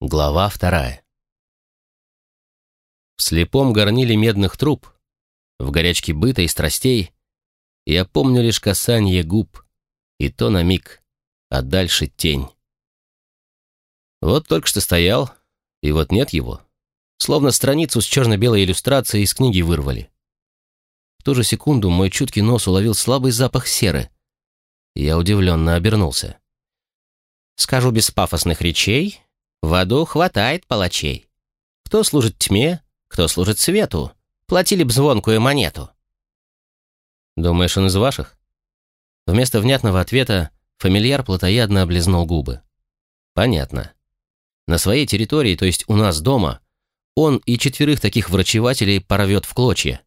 Глава вторая. В слепом горниле медных труб, в горячке быта и страстей, я помню лишь касание губ, и то на миг, а дальше тень. Вот только что стоял, и вот нет его. Словно страницу с черно-белой иллюстрацией из книги вырвали. В ту же секунду мой чуткий нос уловил слабый запах серы. Я удивленно обернулся. Скажу без пафосных речей, в аду хватает палачей. Кто служит тьме, кто служит свету. Платили б звонкую монету. Думаешь, он из ваших? Вместо внятного ответа фамильяр плотоядно облизнул губы. Понятно. На своей территории, то есть у нас дома, он и четверых таких врачевателей порвет в клочья.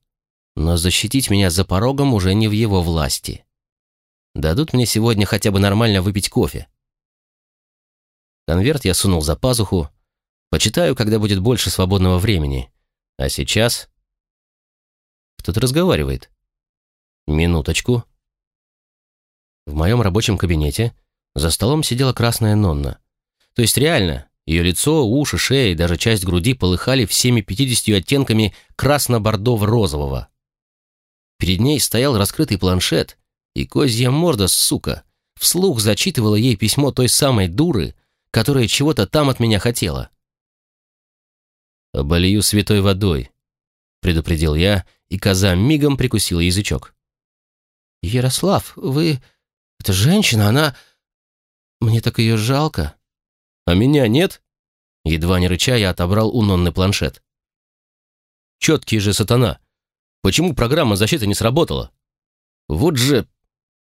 Но защитить меня за порогом уже не в его власти. Дадут мне сегодня хотя бы нормально выпить кофе. Конверт я сунул за пазуху. Почитаю, когда будет больше свободного времени. А сейчас... Кто-то разговаривает. Минуточку. В моем рабочем кабинете за столом сидела красная Нонна. То есть реально, ее лицо, уши, шея и даже часть груди полыхали всеми 50 оттенками красно-бордово-розового. Перед ней стоял раскрытый планшет, и козья морда, сука, вслух зачитывала ей письмо той самой дуры, которая чего-то там от меня хотела. «Оболью святой водой», — предупредил я, и коза мигом прикусила язычок. «Ярослав, вы... Это женщина, она... Мне так ее жалко». «А меня нет?» Едва не рыча, я отобрал у Нонны планшет. «Четкий же сатана! Почему программа защиты не сработала? Вот же...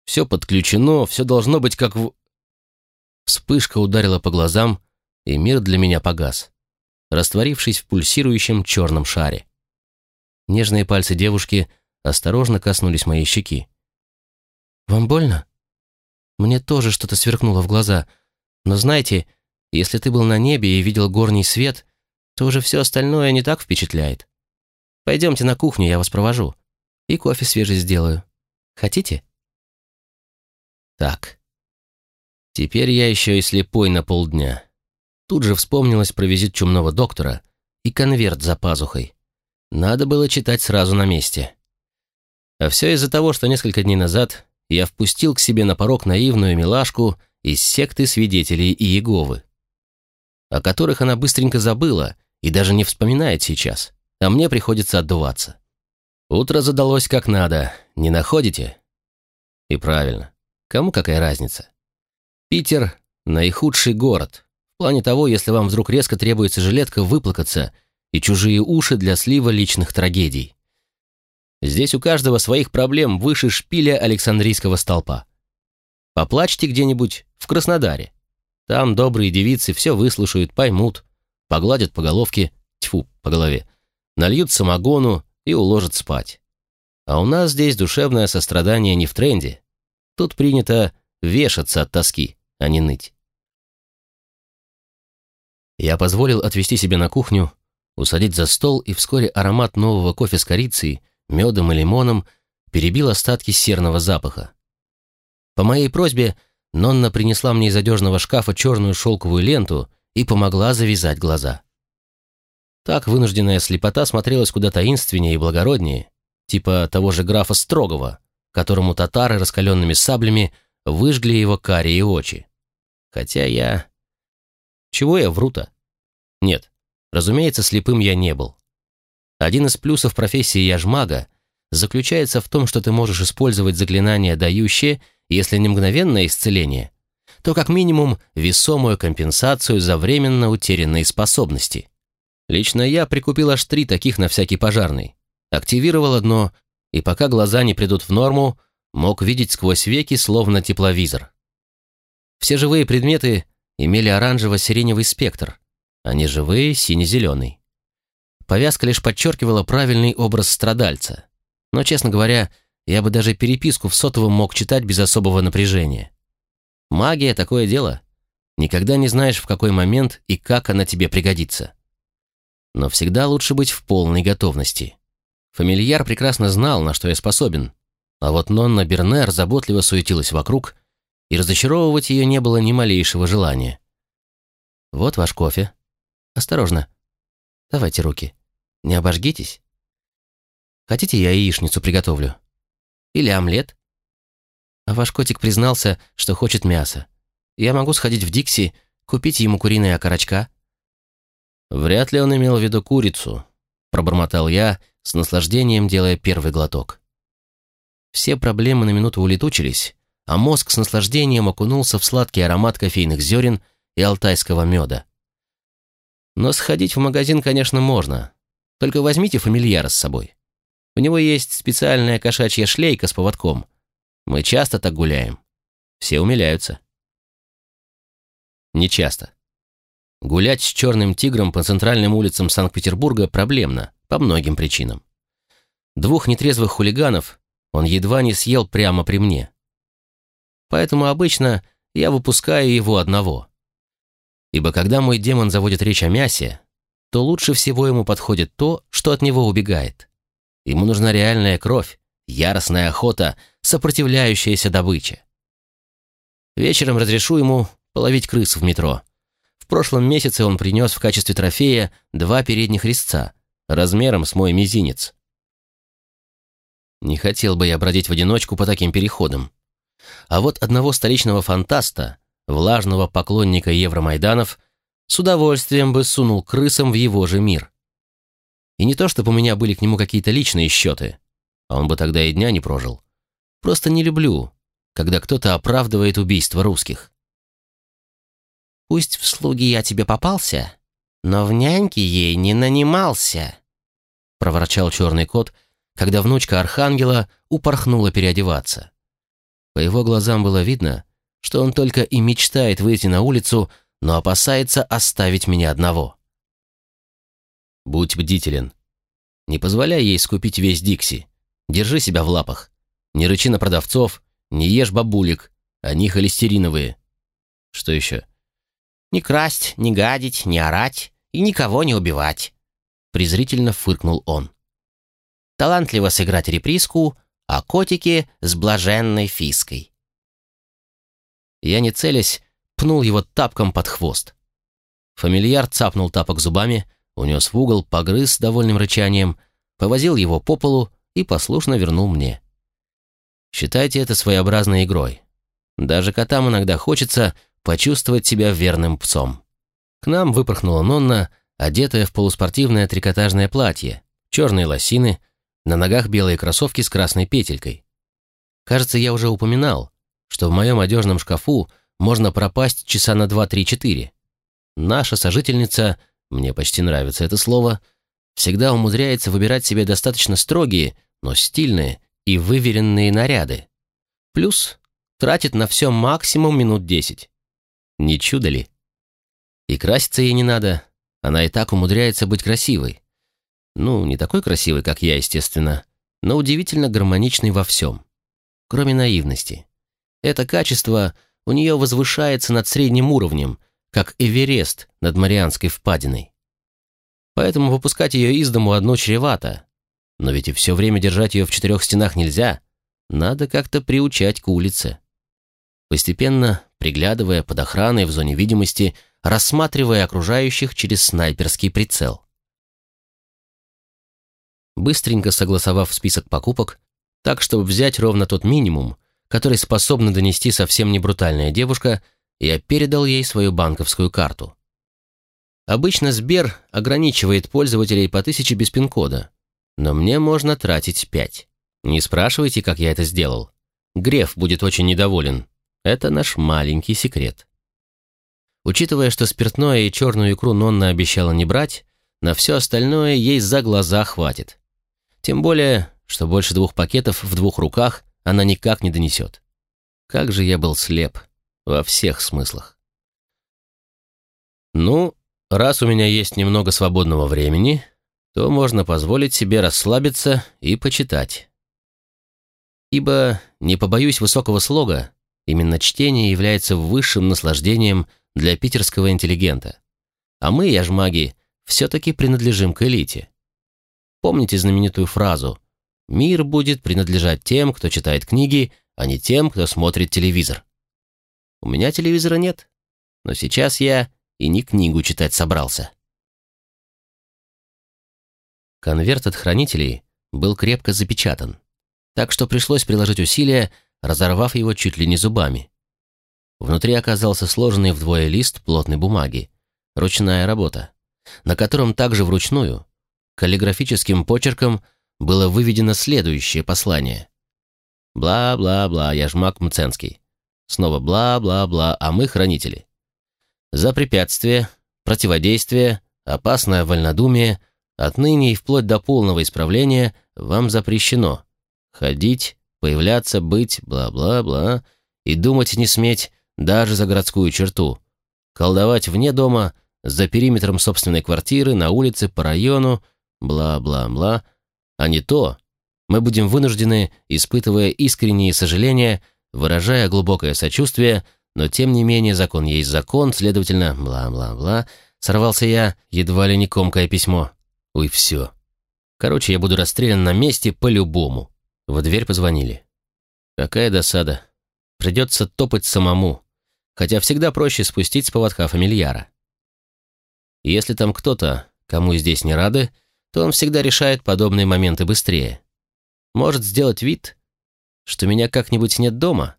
Все подключено, все должно быть как в... Вспышка ударила по глазам, и мир для меня погас, растворившись в пульсирующем черном шаре. Нежные пальцы девушки осторожно коснулись моей щеки. «Вам больно?» Мне тоже что-то сверкнуло в глаза. Но знаете, если ты был на небе и видел горний свет, то уже все остальное не так впечатляет. Пойдемте на кухню, я вас провожу. И кофе свежий сделаю. Хотите? Так, Теперь я еще и слепой на полдня. Тут же вспомнилось про визит чумного доктора и конверт за пазухой. Надо было читать сразу на месте. А все из-за того, что несколько дней назад я впустил к себе на порог наивную милашку из секты свидетелей Иеговы, о которых она быстренько забыла и даже не вспоминает сейчас, а мне приходится отдуваться. Утро задалось как надо, не находите? И правильно, кому какая разница? Питер – наихудший город. В плане того, если вам вдруг резко требуется жилетка выплакаться и чужие уши для слива личных трагедий. Здесь у каждого своих проблем выше шпиля Александрийского столпа. Поплачьте где-нибудь в Краснодаре. Там добрые девицы все выслушают, поймут, погладят по головке, тьфу, по голове, нальют самогону и уложат спать. А у нас здесь душевное сострадание не в тренде. Тут принято вешаться от тоски а не ныть. Я позволил отвести себя на кухню, усадить за стол, и вскоре аромат нового кофе с корицей, медом и лимоном перебил остатки серного запаха. По моей просьбе Нонна принесла мне из одежного шкафа черную шелковую ленту и помогла завязать глаза. Так вынужденная слепота смотрелась куда таинственнее и благороднее, типа того же графа Строгова, которому татары раскаленными саблями выжгли его карие очи. Хотя я... Чего я вру-то? Нет, разумеется, слепым я не был. Один из плюсов профессии яжмага заключается в том, что ты можешь использовать заклинания, дающие, если не мгновенное исцеление, то как минимум весомую компенсацию за временно утерянные способности. Лично я прикупил аж три таких на всякий пожарный. Активировал одно, и пока глаза не придут в норму, мог видеть сквозь веки, словно тепловизор. Все живые предметы имели оранжево-сиреневый спектр, а неживые — сине-зеленый. Повязка лишь подчеркивала правильный образ страдальца. Но, честно говоря, я бы даже переписку в сотовом мог читать без особого напряжения. Магия — такое дело. Никогда не знаешь, в какой момент и как она тебе пригодится. Но всегда лучше быть в полной готовности. Фамильяр прекрасно знал, на что я способен. А вот Нонна Бернер заботливо суетилась вокруг и разочаровывать ее не было ни малейшего желания. «Вот ваш кофе. осторожно. Давайте руки. Не обожгитесь. Хотите, я яичницу приготовлю? Или омлет? А ваш котик признался, что хочет мяса. Я могу сходить в Дикси, купить ему куриные окорочка. Вряд ли он имел в виду курицу, пробормотал я, с наслаждением делая первый глоток. Все проблемы на минуту улетучились, а мозг с наслаждением окунулся в сладкий аромат кофейных зерен и алтайского меда. Но сходить в магазин, конечно, можно. Только возьмите фамильяра с собой. У него есть специальная кошачья шлейка с поводком. Мы часто так гуляем. Все умиляются. Не часто. Гулять с черным тигром по центральным улицам Санкт-Петербурга проблемно, по многим причинам. Двух нетрезвых хулиганов он едва не съел прямо при мне. Поэтому обычно я выпускаю его одного. Ибо когда мой демон заводит речь о мясе, то лучше всего ему подходит то, что от него убегает. Ему нужна реальная кровь, яростная охота, сопротивляющаяся добыче. Вечером разрешу ему половить крыс в метро. В прошлом месяце он принес в качестве трофея два передних резца, размером с мой мизинец. Не хотел бы я бродить в одиночку по таким переходам. А вот одного столичного фантаста, влажного поклонника Евромайданов, с удовольствием бы сунул крысам в его же мир. И не то, чтобы у меня были к нему какие-то личные счеты, а он бы тогда и дня не прожил. Просто не люблю, когда кто-то оправдывает убийство русских. «Пусть в слуги я тебе попался, но в няньки ей не нанимался», проворчал черный кот, когда внучка Архангела упорхнула переодеваться. По его глазам было видно, что он только и мечтает выйти на улицу, но опасается оставить меня одного. Будь бдителен. Не позволяй ей скупить весь Дикси. Держи себя в лапах. Не рычи на продавцов, не ешь бабулек, они холестериновые. Что еще? Не красть, не гадить, не орать и никого не убивать. Презрительно фыркнул он. Талантливо сыграть реприску о котике с блаженной фиской. Я, не целясь, пнул его тапком под хвост. Фамильяр цапнул тапок зубами, унес в угол, погрыз с довольным рычанием, повозил его по полу и послушно вернул мне. Считайте это своеобразной игрой. Даже котам иногда хочется почувствовать себя верным псом. К нам выпорхнула Нонна, одетая в полуспортивное трикотажное платье, черные лосины, на ногах белые кроссовки с красной петелькой. Кажется, я уже упоминал, что в моем одежном шкафу можно пропасть часа на 2-3-4. Наша сожительница, мне почти нравится это слово, всегда умудряется выбирать себе достаточно строгие, но стильные и выверенные наряды. Плюс тратит на все максимум минут 10. Не чудо ли? И краситься ей не надо, она и так умудряется быть красивой. Ну, не такой красивой, как я, естественно, но удивительно гармоничной во всем. Кроме наивности. Это качество у нее возвышается над средним уровнем, как Эверест над Марианской впадиной. Поэтому выпускать ее из дому одно чревато. Но ведь и все время держать ее в четырех стенах нельзя. Надо как-то приучать к улице. Постепенно, приглядывая под охраной в зоне видимости, рассматривая окружающих через снайперский прицел. Быстренько согласовав список покупок, так, чтобы взять ровно тот минимум, который способна донести совсем не брутальная девушка, я передал ей свою банковскую карту. Обычно Сбер ограничивает пользователей по тысяче без пин-кода, но мне можно тратить пять. Не спрашивайте, как я это сделал. Греф будет очень недоволен. Это наш маленький секрет. Учитывая, что спиртное и черную икру Нонна обещала не брать, на все остальное ей за глаза хватит. Тем более, что больше двух пакетов в двух руках она никак не донесет. Как же я был слеп во всех смыслах. Ну, раз у меня есть немного свободного времени, то можно позволить себе расслабиться и почитать. Ибо, не побоюсь высокого слога, именно чтение является высшим наслаждением для питерского интеллигента. А мы, яжмаги, все-таки принадлежим к элите. Помните знаменитую фразу «Мир будет принадлежать тем, кто читает книги, а не тем, кто смотрит телевизор». У меня телевизора нет, но сейчас я и не книгу читать собрался. Конверт от хранителей был крепко запечатан, так что пришлось приложить усилия, разорвав его чуть ли не зубами. Внутри оказался сложенный вдвое лист плотной бумаги, ручная работа, на котором также вручную, каллиграфическим почерком, было выведено следующее послание. Бла-бла-бла, я жмак Мценский. Снова бла-бла-бла, а мы хранители. За препятствие, противодействие, опасное вольнодумие, отныне и вплоть до полного исправления вам запрещено ходить, появляться, быть, бла-бла-бла, и думать не сметь даже за городскую черту, колдовать вне дома, за периметром собственной квартиры, на улице, по району, бла-бла-бла, а не то, мы будем вынуждены, испытывая искренние сожаления, выражая глубокое сочувствие, но тем не менее закон есть закон, следовательно, бла-бла-бла, сорвался я, едва ли не комкое письмо. Ой, все. Короче, я буду расстрелян на месте по-любому. В дверь позвонили. Какая досада. Придется топать самому, хотя всегда проще спустить с поводка фамильяра. Если там кто-то, кому здесь не рады, то он всегда решает подобные моменты быстрее. Может сделать вид, что меня как-нибудь нет дома.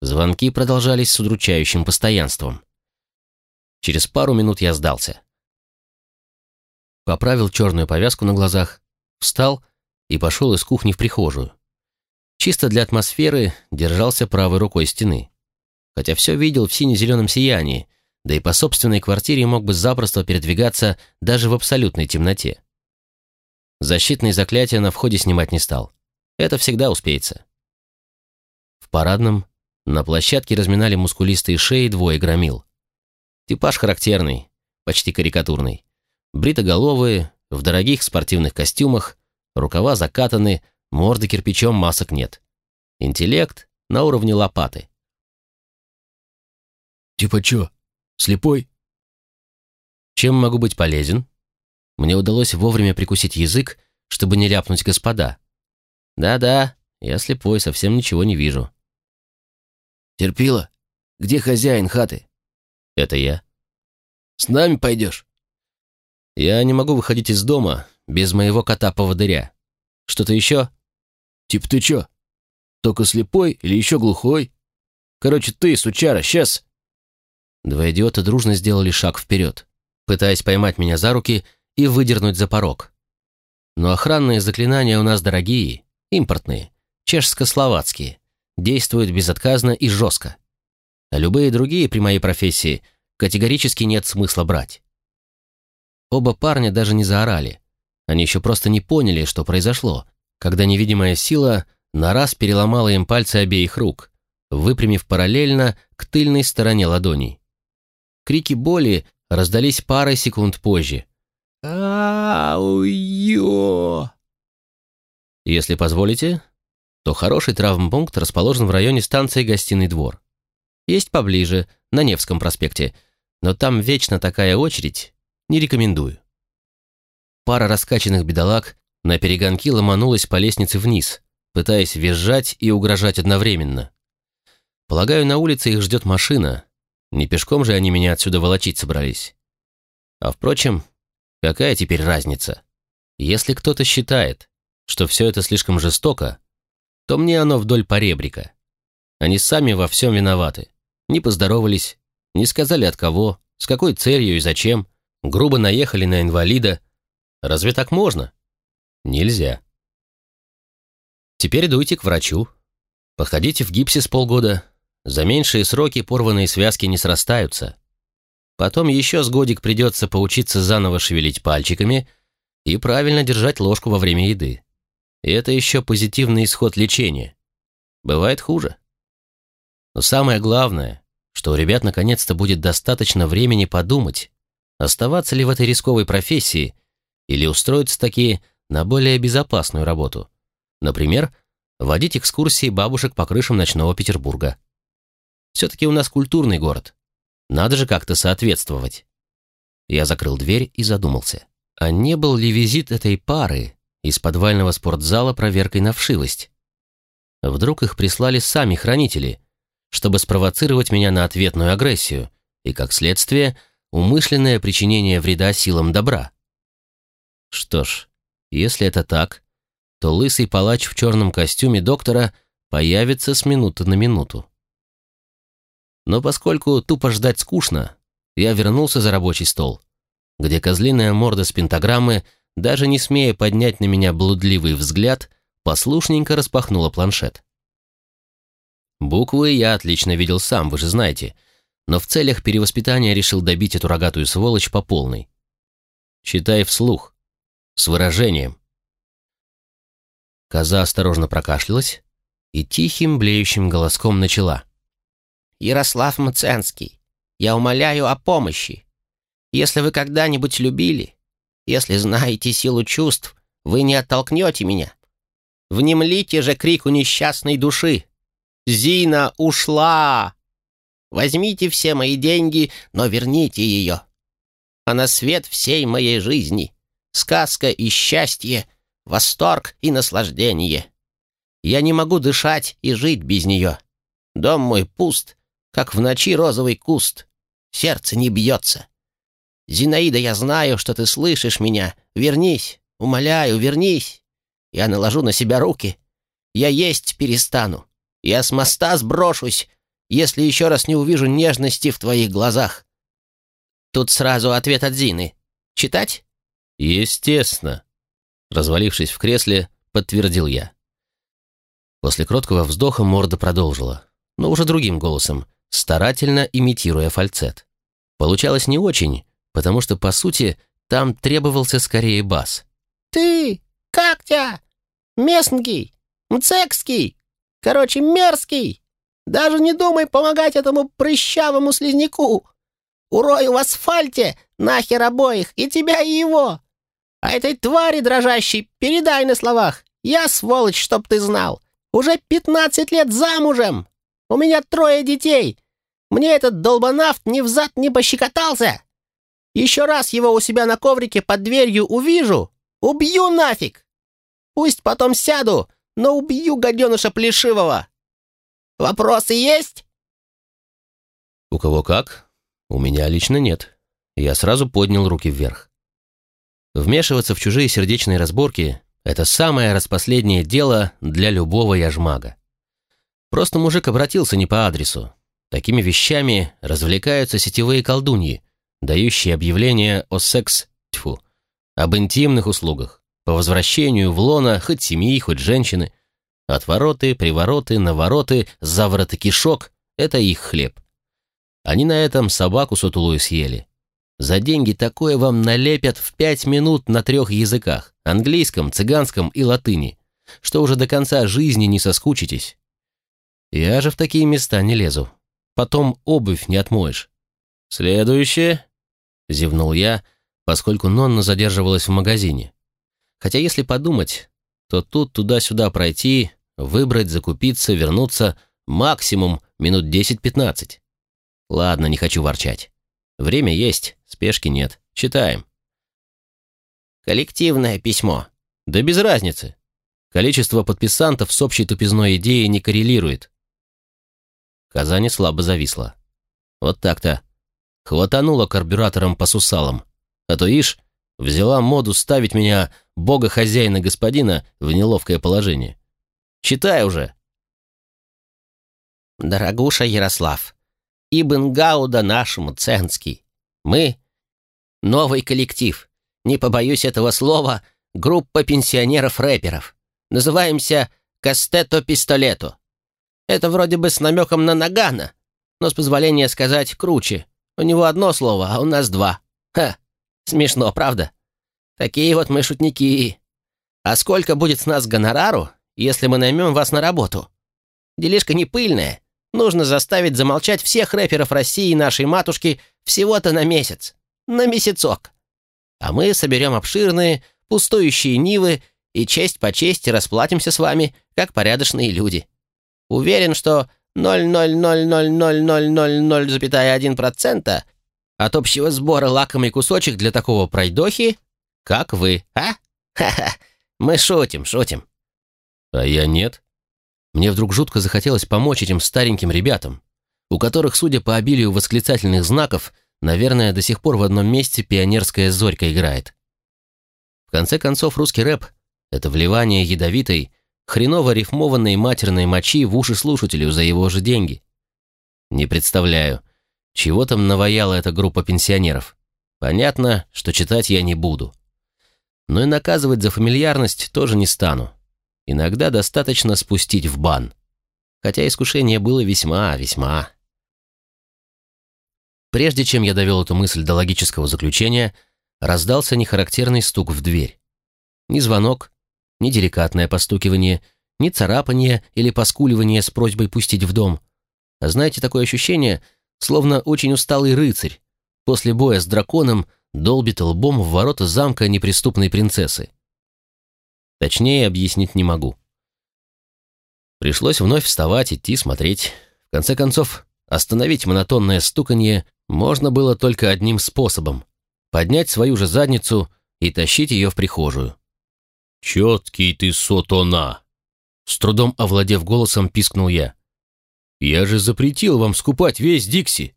Звонки продолжались с удручающим постоянством. Через пару минут я сдался. Поправил черную повязку на глазах, встал и пошел из кухни в прихожую. Чисто для атмосферы держался правой рукой стены. Хотя все видел в сине-зеленом сиянии, да и по собственной квартире мог бы запросто передвигаться даже в абсолютной темноте. Защитные заклятия на входе снимать не стал. Это всегда успеется. В парадном на площадке разминали мускулистые шеи двое громил. Типаж характерный, почти карикатурный. Бритоголовые, в дорогих спортивных костюмах, рукава закатаны, морды кирпичом, масок нет. Интеллект на уровне лопаты. «Типа чё, слепой?» «Чем могу быть полезен?» Мне удалось вовремя прикусить язык, чтобы не ляпнуть господа. «Да-да, я слепой, совсем ничего не вижу». «Терпила? Где хозяин хаты?» «Это я». «С нами пойдешь?» «Я не могу выходить из дома без моего кота-поводыря. Что-то еще?» «Типа ты чё? Только слепой или еще глухой? Короче, ты, сучара, сейчас...» Два идиота дружно сделали шаг вперед, пытаясь поймать меня за руки и выдернуть за порог. Но охранные заклинания у нас дорогие, импортные, чешско-словацкие, действуют безотказно и жестко. А любые другие при моей профессии категорически нет смысла брать. Оба парня даже не заорали. Они еще просто не поняли, что произошло, когда невидимая сила на раз переломала им пальцы обеих рук, выпрямив параллельно к тыльной стороне ладоней. Крики боли раздались парой секунд позже. «Ау-ё!» Если позволите, то хороший травмпункт расположен в районе станции «Гостиный двор». Есть поближе, на Невском проспекте, но там вечно такая очередь, не рекомендую. Пара раскачанных бедолаг на перегонки ломанулась по лестнице вниз, пытаясь визжать и угрожать одновременно. Полагаю, на улице их ждет машина. Не пешком же они меня отсюда волочить собрались. А впрочем, какая теперь разница? Если кто-то считает, что все это слишком жестоко, то мне оно вдоль поребрика. Они сами во всем виноваты. Не поздоровались, не сказали от кого, с какой целью и зачем, грубо наехали на инвалида. Разве так можно? Нельзя. Теперь дуйте к врачу. Походите в гипсе с полгода. За меньшие сроки порванные связки не срастаются. Потом еще с годик придется поучиться заново шевелить пальчиками и правильно держать ложку во время еды. И это еще позитивный исход лечения. Бывает хуже. Но самое главное, что у ребят наконец-то будет достаточно времени подумать, оставаться ли в этой рисковой профессии или устроиться такие на более безопасную работу. Например, водить экскурсии бабушек по крышам ночного Петербурга. Все-таки у нас культурный город. Надо же как-то соответствовать. Я закрыл дверь и задумался. А не был ли визит этой пары из подвального спортзала проверкой на вшивость? Вдруг их прислали сами хранители, чтобы спровоцировать меня на ответную агрессию и, как следствие, умышленное причинение вреда силам добра. Что ж, если это так, то лысый палач в черном костюме доктора появится с минуты на минуту. Но поскольку тупо ждать скучно, я вернулся за рабочий стол, где козлиная морда с пентаграммы, даже не смея поднять на меня блудливый взгляд, послушненько распахнула планшет. Буквы я отлично видел сам, вы же знаете, но в целях перевоспитания решил добить эту рогатую сволочь по полной. Читай вслух, с выражением. Коза осторожно прокашлялась и тихим блеющим голоском начала. «Ярослав Мценский, я умоляю о помощи. Если вы когда-нибудь любили, если знаете силу чувств, вы не оттолкнете меня. Внемлите же крику несчастной души. Зина ушла! Возьмите все мои деньги, но верните ее. Она свет всей моей жизни, сказка и счастье, восторг и наслаждение. Я не могу дышать и жить без нее. Дом мой пуст, как в ночи розовый куст. Сердце не бьется. Зинаида, я знаю, что ты слышишь меня. Вернись, умоляю, вернись. Я наложу на себя руки. Я есть перестану. Я с моста сброшусь, если еще раз не увижу нежности в твоих глазах. Тут сразу ответ от Зины. Читать? Естественно. Развалившись в кресле, подтвердил я. После кроткого вздоха морда продолжила, но уже другим голосом, старательно имитируя фальцет. Получалось не очень, потому что, по сути, там требовался скорее бас. «Ты, как тебя? Местный, мцекский, короче, мерзкий. Даже не думай помогать этому прыщавому слизняку. Урою в асфальте нахер обоих, и тебя, и его. А этой твари дрожащей передай на словах. Я сволочь, чтоб ты знал. Уже пятнадцать лет замужем. У меня трое детей. Мне этот долбанавт ни взад не пощекотался. Еще раз его у себя на коврике под дверью увижу, убью нафиг. Пусть потом сяду, но убью гаденыша плешивого. Вопросы есть?» «У кого как? У меня лично нет». Я сразу поднял руки вверх. Вмешиваться в чужие сердечные разборки — это самое распоследнее дело для любого яжмага. Просто мужик обратился не по адресу. Такими вещами развлекаются сетевые колдуньи, дающие объявления о секс, тьфу, об интимных услугах, по возвращению в лона хоть семьи, хоть женщины. Отвороты, привороты, навороты, завороты кишок — это их хлеб. Они на этом собаку сутулую съели. За деньги такое вам налепят в пять минут на трех языках — английском, цыганском и латыни, что уже до конца жизни не соскучитесь. Я же в такие места не лезу. Потом обувь не отмоешь. Следующее зевнул я, поскольку Нонна задерживалась в магазине. Хотя если подумать, то тут туда-сюда пройти, выбрать, закупиться, вернуться максимум минут 10-15. Ладно, не хочу ворчать. Время есть, спешки нет. Читаем. Коллективное письмо. Да без разницы. Количество подписантов с общей тупизной идеей не коррелирует. Казани слабо зависла. Вот так-то. Хватанула карбюратором по сусалам. А то, ишь, взяла моду ставить меня, бога-хозяина господина, в неловкое положение. Читай уже. Дорогуша Ярослав, Ибн Гауда нашему Ценский. Мы — новый коллектив, не побоюсь этого слова, группа пенсионеров-рэперов. Называемся «Кастето Пистолето». Это вроде бы с намеком на Нагана, но с позволения сказать круче. У него одно слово, а у нас два. Ха, смешно, правда? Такие вот мы шутники. А сколько будет с нас гонорару, если мы наймем вас на работу? Делишка не пыльная. Нужно заставить замолчать всех рэперов России и нашей матушки всего-то на месяц. На месяцок. А мы соберем обширные, пустующие нивы и честь по чести расплатимся с вами, как порядочные люди. Уверен, что 0,0000000,1% от общего сбора лакомый кусочек для такого пройдохи, как вы, а? Ха-ха, мы шутим, шутим. А я нет. Мне вдруг жутко захотелось помочь этим стареньким ребятам, у которых, судя по обилию восклицательных знаков, наверное, до сих пор в одном месте пионерская зорька играет. В конце концов, русский рэп — это вливание ядовитой, хреново рифмованной матерной мочи в уши слушателю за его же деньги. Не представляю, чего там наваяла эта группа пенсионеров. Понятно, что читать я не буду. Но и наказывать за фамильярность тоже не стану. Иногда достаточно спустить в бан. Хотя искушение было весьма-весьма. Прежде чем я довел эту мысль до логического заключения, раздался нехарактерный стук в дверь. Ни звонок, ни деликатное постукивание, ни царапание или поскуливание с просьбой пустить в дом. А знаете, такое ощущение, словно очень усталый рыцарь после боя с драконом долбит лбом в ворота замка неприступной принцессы. Точнее объяснить не могу. Пришлось вновь вставать, идти, смотреть. В конце концов, остановить монотонное стуканье можно было только одним способом — поднять свою же задницу и тащить ее в прихожую. «Четкий ты сотона!» С трудом овладев голосом, пискнул я. «Я же запретил вам скупать весь Дикси!»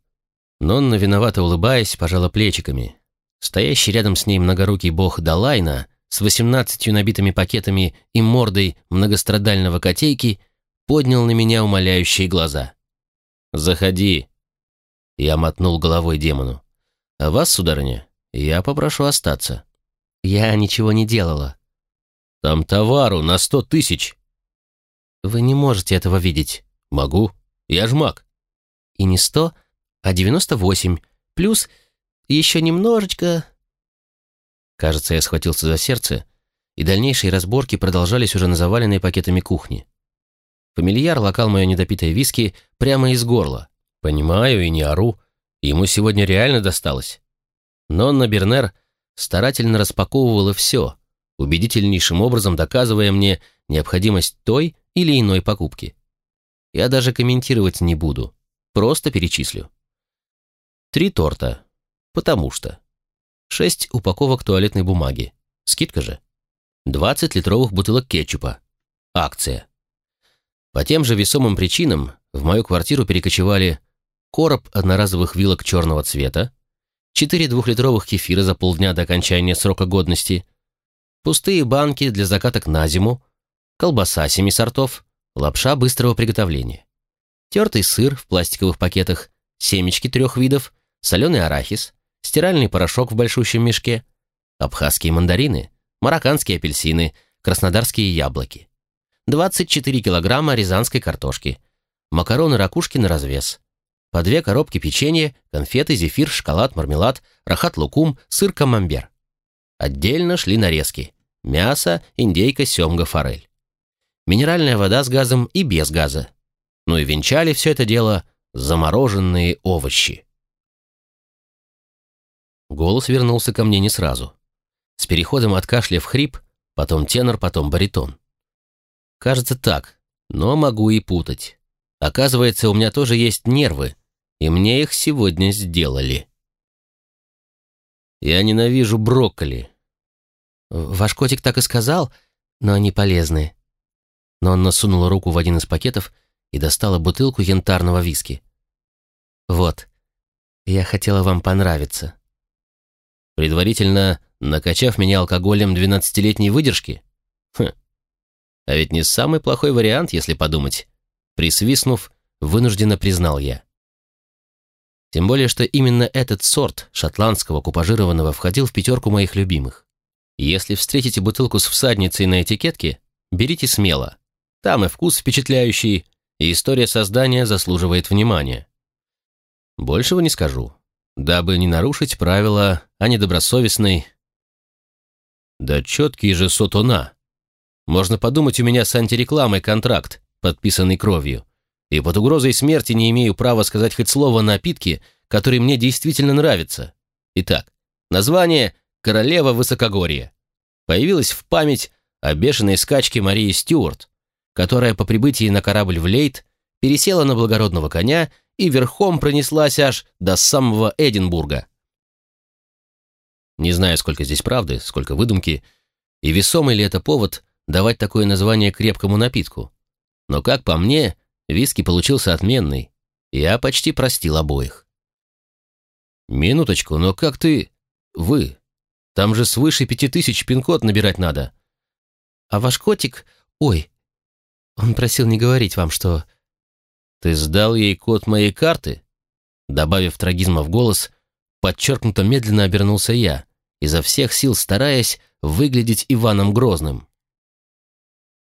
Нонна, виновато улыбаясь, пожала плечиками. Стоящий рядом с ней многорукий бог Далайна с восемнадцатью набитыми пакетами и мордой многострадального котейки поднял на меня умоляющие глаза. «Заходи!» Я мотнул головой демону. «А вас, сударыня, я попрошу остаться». «Я ничего не делала». «Там товару на сто тысяч». «Вы не можете этого видеть». «Могу. Я ж маг». «И не сто, а девяносто восемь. Плюс еще немножечко...» Кажется, я схватился за сердце, и дальнейшие разборки продолжались уже на заваленной пакетами кухни. Фамильяр локал мое недопитое виски прямо из горла. Понимаю и не ору. Ему сегодня реально досталось. Но Нонна Бернер старательно распаковывала все, убедительнейшим образом доказывая мне необходимость той или иной покупки. Я даже комментировать не буду, просто перечислю. Три торта, потому что. Шесть упаковок туалетной бумаги, скидка же. 20 литровых бутылок кетчупа, акция. По тем же весомым причинам в мою квартиру перекочевали короб одноразовых вилок черного цвета, четыре двухлитровых кефира за полдня до окончания срока годности, пустые банки для закаток на зиму, колбаса семи сортов, лапша быстрого приготовления, тертый сыр в пластиковых пакетах, семечки трех видов, соленый арахис, стиральный порошок в большущем мешке, абхазские мандарины, марокканские апельсины, краснодарские яблоки. 24 килограмма рязанской картошки, макароны-ракушки на развес, по две коробки печенья, конфеты, зефир, шоколад, мармелад, рахат-лукум, сыр камамбер. Отдельно шли нарезки. Мясо, индейка, семга, форель. Минеральная вода с газом и без газа. Ну и венчали все это дело замороженные овощи. Голос вернулся ко мне не сразу. С переходом от кашля в хрип, потом тенор, потом баритон. Кажется так, но могу и путать. Оказывается, у меня тоже есть нервы, и мне их сегодня сделали. Я ненавижу брокколи. Ваш котик так и сказал, но они полезные. Но он насунула руку в один из пакетов и достала бутылку янтарного виски. Вот, я хотела вам понравиться. Предварительно накачав меня алкоголем двенадцатилетней выдержки? Хм, а ведь не самый плохой вариант, если подумать. Присвистнув, вынужденно признал я. Тем более, что именно этот сорт шотландского купажированного входил в пятерку моих любимых. Если встретите бутылку с всадницей на этикетке, берите смело. Там и вкус впечатляющий, и история создания заслуживает внимания. Большего не скажу, дабы не нарушить правила о недобросовестной... Да четкий же сотона. Можно подумать, у меня с антирекламой контракт, подписанный кровью. И под угрозой смерти не имею права сказать хоть слово о напитке, который мне действительно нравится. Итак, название «Королева высокогорья» появилось в память о бешеной скачке Марии Стюарт, которая по прибытии на корабль в Лейт пересела на благородного коня и верхом пронеслась аж до самого Эдинбурга. Не знаю, сколько здесь правды, сколько выдумки, и весомый ли это повод давать такое название крепкому напитку. Но, как по мне, виски получился отменный. Я почти простил обоих. «Минуточку, но как ты... вы... Там же свыше пяти тысяч пин-код набирать надо. А ваш котик... Ой, он просил не говорить вам, что... Ты сдал ей код моей карты? Добавив трагизма в голос, подчеркнуто медленно обернулся я, изо всех сил стараясь выглядеть Иваном Грозным.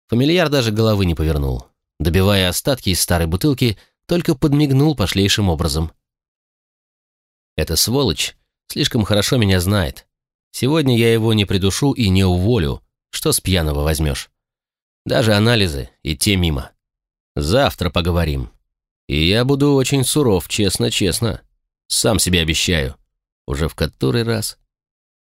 Фамильяр даже головы не повернул. Добивая остатки из старой бутылки, только подмигнул пошлейшим образом. Эта сволочь слишком хорошо меня знает. Сегодня я его не придушу и не уволю. Что с пьяного возьмешь? Даже анализы и те мимо. Завтра поговорим. И я буду очень суров, честно-честно. Сам себе обещаю. Уже в который раз?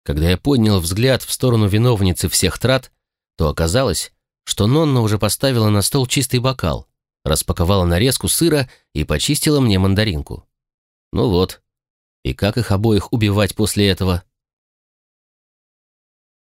Когда я поднял взгляд в сторону виновницы всех трат, то оказалось, что Нонна уже поставила на стол чистый бокал, распаковала нарезку сыра и почистила мне мандаринку. Ну вот. И как их обоих убивать после этого?